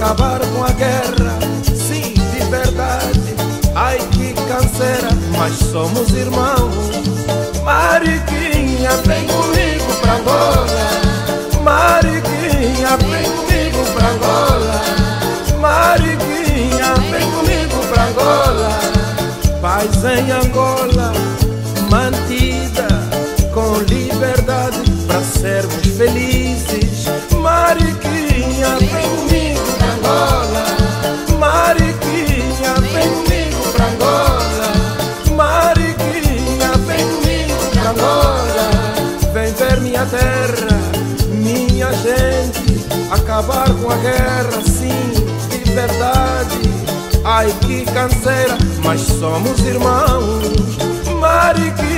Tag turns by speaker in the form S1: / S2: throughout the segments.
S1: acabar com a guerra, sim, de verdade. Ai que canseira, mas somos irmãos. Mariquinha, vem comigo pra Angola. Mariquinha, vem comigo pra Angola. Mariquinha, vem comigo pra Angola. Paz em Angola, mantida com liberdade sermos felizes. Mariquinha, vem comigo pra Angola. Mariquinha, vem comigo pra Angola. Mariquinha, vem comigo pra Angola. Vem ver minha terra, minha gente. Acabar com a guerra, sim, de verdade. Ai que canseira, mas somos irmãos. Mariquinha,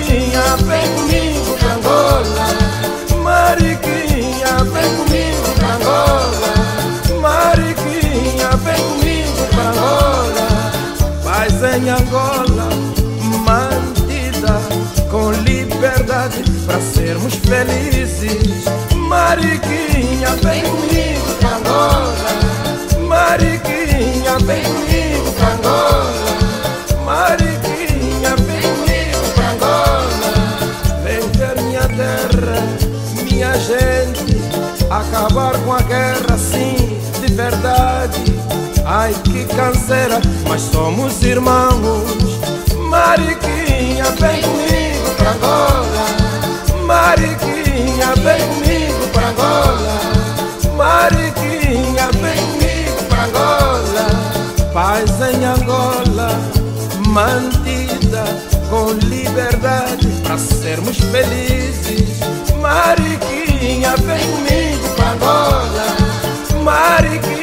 S1: em Angola, mantida com liberdade para sermos felizes. Mariquinha, vem comigo pra Angola. Mariquinha, vem comigo pra Angola. Mariquinha, vem comigo pra Angola. Vem ver minha terra, minha gente. Acabar com a guerra, sim, de verdade. Ai que canseira, mas somos irmãos. Mariquinha, vem comigo pra Angola. Mariquinha, vem comigo pra Angola. Mariquinha, vem comigo pra Angola. Paz em Angola, mantida com liberdade para sermos felizes. Mariquinha, vem comigo pra Angola. Mariquinha,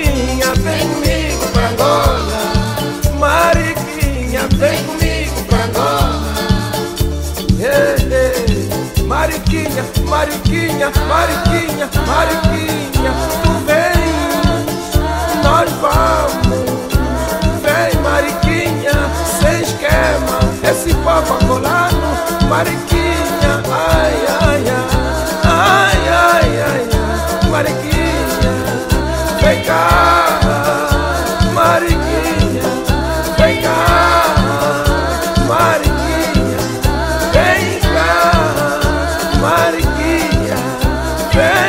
S1: Mariquinha, Mariquinha, Mariquinha, Mariquinha, tu vens, nós vamos. Vem, Mariquinha, sem esquema, esse povo angolano, Mariquinha, vem cá, Mariquinha, vem